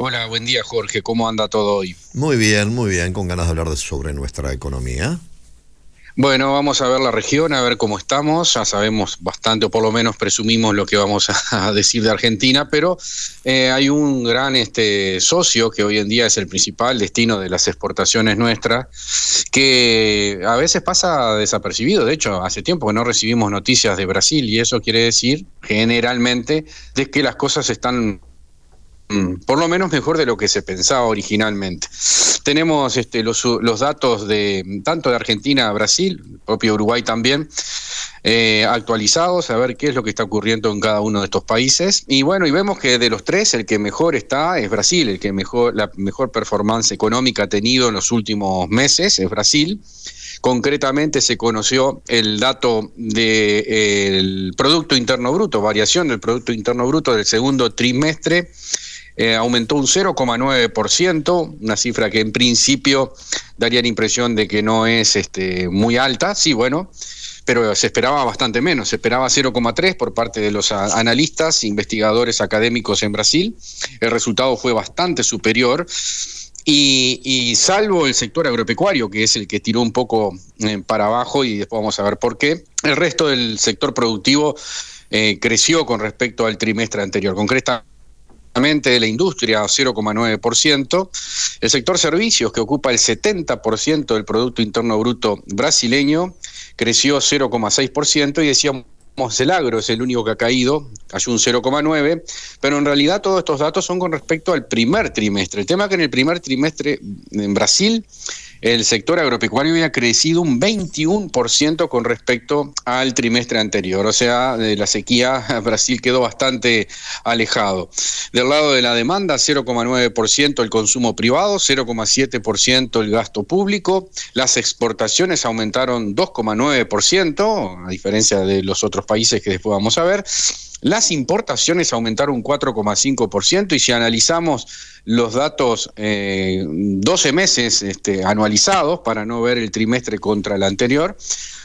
Hola, buen día Jorge, ¿cómo anda todo hoy? Muy bien, muy bien, con ganas de hablar sobre nuestra economía. Bueno, vamos a ver la región, a ver cómo estamos. Ya sabemos bastante, o por lo menos presumimos lo que vamos a decir de Argentina, pero eh, hay un gran este, socio que hoy en día es el principal destino de las exportaciones nuestras, que a veces pasa desapercibido. De hecho, hace tiempo que no recibimos noticias de Brasil y eso quiere decir generalmente de que las cosas están por lo menos mejor de lo que se pensaba originalmente. Tenemos este, los, datos de tanto de Argentina a Brasil, propio Uruguay también, eh, actualizados, a ver qué es lo que está ocurriendo en cada uno de estos países. Y bueno, y vemos que de los tres, el que mejor está es Brasil, el que mejor, la mejor performance económica ha tenido en los últimos meses es Brasil. Concretamente se conoció el dato del Producto Interno Bruto, variación del Producto Interno Bruto del segundo trimestre eh, aumentó un 0,9%, una cifra que en principio daría la impresión de que no es este, muy alta, sí, bueno, pero se esperaba bastante menos, se esperaba 0,3 por parte de los analistas, investigadores académicos en Brasil, el resultado fue bastante superior. Y, salvo el sector agropecuario, que es el que tiró un poco eh, para abajo, y después vamos a ver por qué, el resto del sector productivo eh, creció con respecto al trimestre anterior. Concretamente, la industria, 0,9%. El sector servicios, que ocupa el 70% del Producto Interno Bruto brasileño, creció 0,6% y decíamos el agro es el único que ha caído, cayó un 0,9, pero en realidad todos estos datos son con respecto al primer trimestre. El tema es que en el primer trimestre en Brasil el sector agropecuario había crecido un 21% con respecto al trimestre anterior. O sea, de la sequía Brasil quedó bastante alejado. Del lado de la demanda, 0,9% el consumo privado, 0,7% el gasto público. Las exportaciones aumentaron 2,9%, a diferencia de los otros países que después vamos a ver. Las importaciones aumentaron 4,5% y si analizamos los datos eh, 12 meses este, anualizados para no ver el trimestre contra el anterior,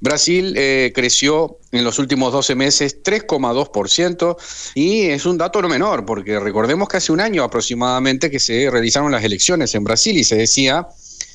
Brasil eh, creció en los últimos 12 meses 3,2% y es un dato no menor porque recordemos que hace un año aproximadamente que se realizaron las elecciones en Brasil y se decía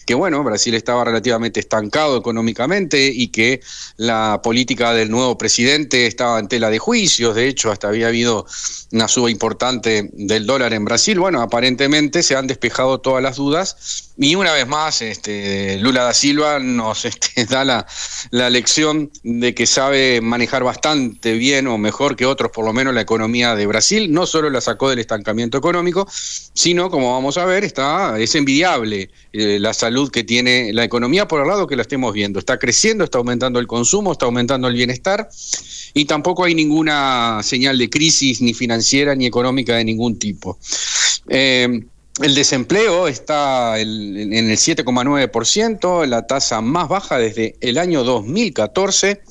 que bueno, Brasil estaba relativamente estancado económicamente y que la política del nuevo presidente estaba en tela de juicios, de hecho hasta había habido una suba importante del dólar en Brasil, bueno, aparentemente se han despejado todas las dudas. Y una vez más este, Lula da Silva nos este, da la, la lección de que sabe manejar bastante bien o mejor que otros por lo menos la economía de Brasil, no solo la sacó del estancamiento económico, sino como vamos a ver, está, es envidiable eh, la salud que tiene la economía por el lado que la estemos viendo. Está creciendo, está aumentando el consumo, está aumentando el bienestar y tampoco hay ninguna señal de crisis ni financiera ni económica de ningún tipo. Eh, el desempleo está en el 7,9%, la tasa más baja desde el año 2014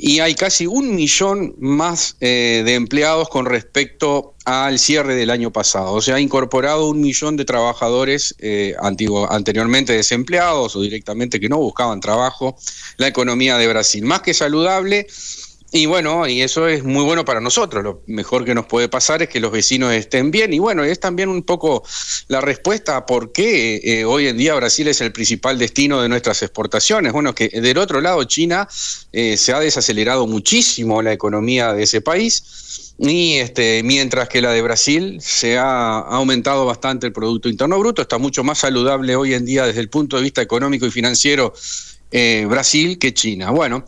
y hay casi un millón más eh, de empleados con respecto al cierre del año pasado. O sea, ha incorporado un millón de trabajadores eh, anteriormente desempleados o directamente que no buscaban trabajo, la economía de Brasil. Más que saludable, y bueno, y eso es muy bueno para nosotros. Lo mejor que nos puede pasar es que los vecinos estén bien. Y bueno, es también un poco la respuesta a por qué eh, hoy en día Brasil es el principal destino de nuestras exportaciones. Bueno, que del otro lado China eh, se ha desacelerado muchísimo la economía de ese país. Y este, mientras que la de Brasil se ha aumentado bastante el Producto Interno Bruto, está mucho más saludable hoy en día desde el punto de vista económico y financiero eh, Brasil que China. Bueno,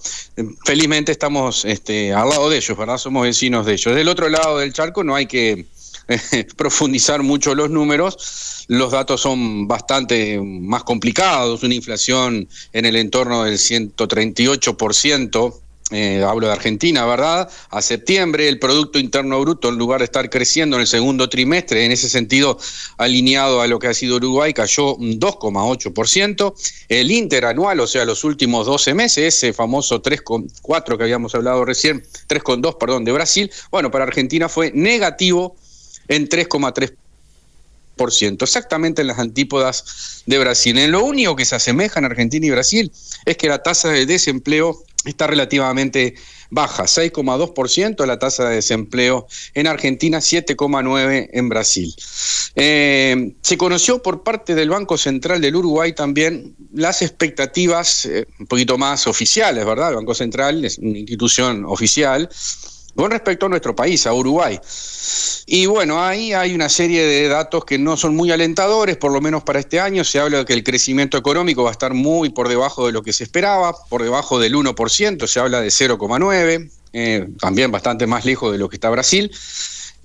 felizmente estamos este, al lado de ellos, ¿verdad? Somos vecinos de ellos. Del otro lado del charco no hay que eh, profundizar mucho los números, los datos son bastante más complicados, una inflación en el entorno del 138% eh, hablo de Argentina, ¿verdad? A septiembre el Producto Interno Bruto, en lugar de estar creciendo en el segundo trimestre, en ese sentido alineado a lo que ha sido Uruguay, cayó un 2,8%. El interanual, o sea, los últimos 12 meses, ese famoso 3,4 que habíamos hablado recién, 3,2, perdón, de Brasil, bueno, para Argentina fue negativo en 3,3% exactamente en las antípodas de Brasil. En lo único que se asemejan Argentina y Brasil es que la tasa de desempleo está relativamente baja, 6,2% la tasa de desempleo en Argentina, 7,9% en Brasil. Eh, se conoció por parte del Banco Central del Uruguay también las expectativas eh, un poquito más oficiales, ¿verdad? El Banco Central es una institución oficial con respecto a nuestro país, a Uruguay. Y bueno, ahí hay una serie de datos que no son muy alentadores, por lo menos para este año. Se habla de que el crecimiento económico va a estar muy por debajo de lo que se esperaba, por debajo del 1%, se habla de 0,9%, eh, también bastante más lejos de lo que está Brasil.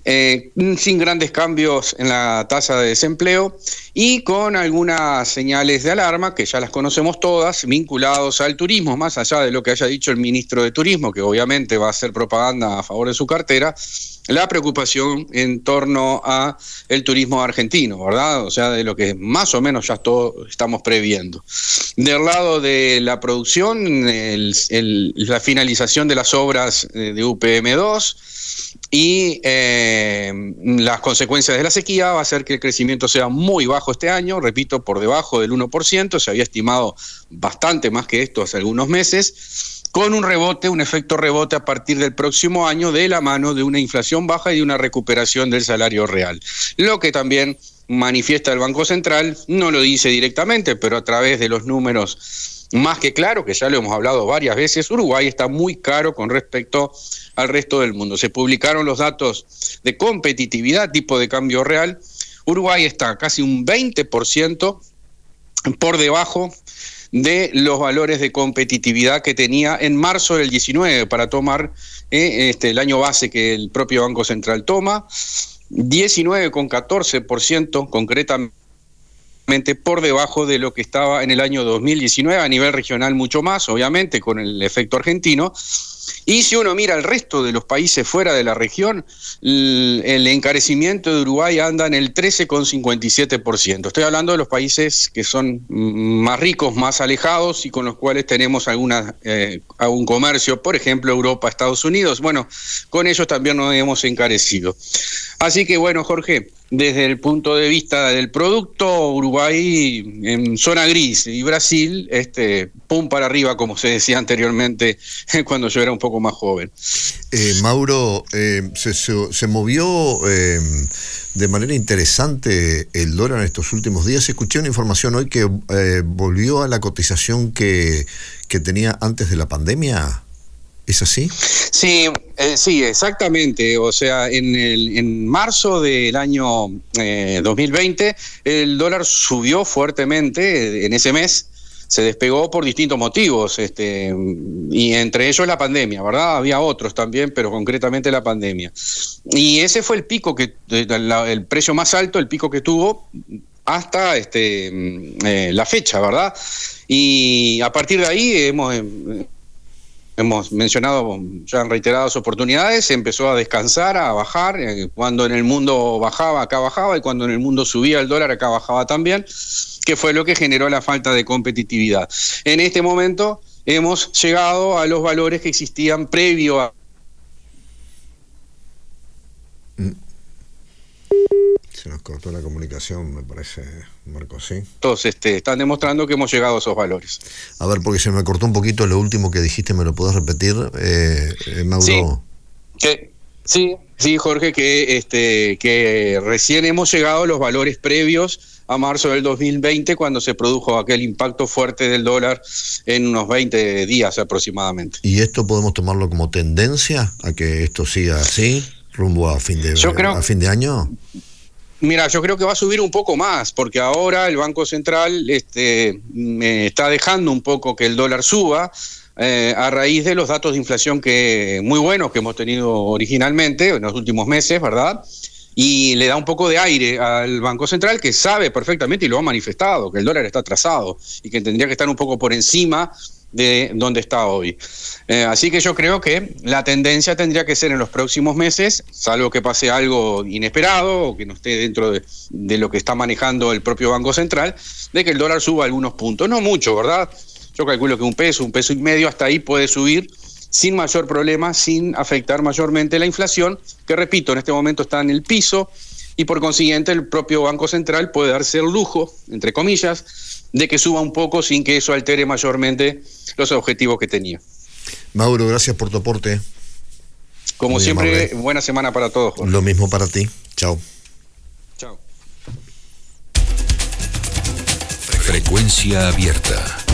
Eh, sin grandes cambios en la tasa de desempleo y con algunas señales de alarma que ya las conocemos todas, vinculados al turismo, más allá de lo que haya dicho el ministro de Turismo, que obviamente va a hacer propaganda a favor de su cartera, la preocupación en torno a el turismo argentino, ¿verdad? O sea, de lo que más o menos ya todos estamos previendo. Del lado de la producción, la finalización de las obras eh, de UPM2, y eh, las consecuencias de la sequía va a ser que el crecimiento sea muy bajo este año, repito, por debajo del 1%, se había estimado bastante más que esto hace algunos meses, con un rebote, un efecto rebote a partir del próximo año de la mano de una inflación baja y de una recuperación del salario real. Lo que también manifiesta el Banco Central, no lo dice directamente, pero a través de los números más que claro, que ya lo hemos hablado varias veces, Uruguay está muy caro con respecto al resto del mundo. Se publicaron los datos de competitividad, tipo de cambio real. Uruguay está casi un 20% por debajo de los valores de competitividad que tenía en marzo del 19 para tomar eh, este, el año base que el propio Banco Central toma, 19,14% concretamente por debajo de lo que estaba en el año 2019, a nivel regional mucho más, obviamente, con el efecto argentino. Y si uno mira el resto de los países fuera de la región, el encarecimiento de Uruguay anda en el 13,57%. Estoy hablando de los países que son más ricos, más alejados y con los cuales tenemos alguna, eh, algún comercio, por ejemplo, Europa, Estados Unidos. Bueno, con ellos también nos hemos encarecido. Así que bueno, Jorge, desde el punto de vista del producto, Uruguay en zona gris y Brasil, este, pum para arriba, como se decía anteriormente cuando yo era un poco más joven. Eh, Mauro, eh, se, movió eh, de manera interesante el dólar en estos últimos días. Escuché una información hoy que volvió a la cotización que, que tenía antes de la pandemia. ¿Es así? Sí, eh, sí, exactamente. O sea, en, el, en marzo del año 2020 eh, el dólar subió fuertemente en ese mes. Se despegó por distintos motivos, este, y entre ellos la pandemia, ¿verdad? Había otros también, pero concretamente la pandemia. Y ese fue el pico que, el precio más alto, el pico que tuvo hasta este, eh, la fecha, ¿verdad? Y a partir de ahí hemos hemos mencionado ya en reiteradas oportunidades, empezó a descansar, a bajar, eh, cuando en el mundo bajaba, acá bajaba, y cuando en el mundo subía el dólar, acá bajaba también, que fue lo que generó la falta de competitividad. En este momento hemos llegado a los valores que existían previo a nos cortó la comunicación, me parece, Marco, ¿sí? Todos este, están demostrando que hemos llegado a esos valores. A ver, porque se me cortó un poquito lo último que dijiste, ¿me lo puedes repetir, eh, eh Mauro? Sí, sí, sí, Jorge, que, este, que recién hemos llegado a los valores previos a marzo del 2020, cuando se produjo aquel impacto fuerte del dólar en unos 20 días aproximadamente. ¿Y esto podemos tomarlo como tendencia a que esto siga así, rumbo a fin de, a fin de año? Mira, yo creo que va a subir un poco más, porque ahora el Banco Central este, me está dejando un poco que el dólar suba eh, a raíz de los datos de inflación que muy buenos que hemos tenido originalmente en los últimos meses, ¿verdad? Y le da un poco de aire al Banco Central que sabe perfectamente y lo ha manifestado, que el dólar está atrasado y que tendría que estar un poco por encima de donde está hoy. Eh, así que yo creo que la tendencia tendría que ser en los próximos meses, salvo que pase algo inesperado o que no esté dentro de, de lo que está manejando el propio Banco Central, de que el dólar suba algunos puntos. No mucho, ¿verdad? Yo calculo que un peso, un peso y medio, hasta ahí puede subir sin mayor problema, sin afectar mayormente la inflación, que repito, en este momento está en el piso y por consiguiente el propio Banco Central puede darse el lujo, entre comillas, de que suba un poco sin que eso altere mayormente los objetivos que tenía. Mauro, gracias por tu aporte. Como siempre, buena semana para todos. Lo mismo para ti. Chao. Chao. Frecuencia abierta.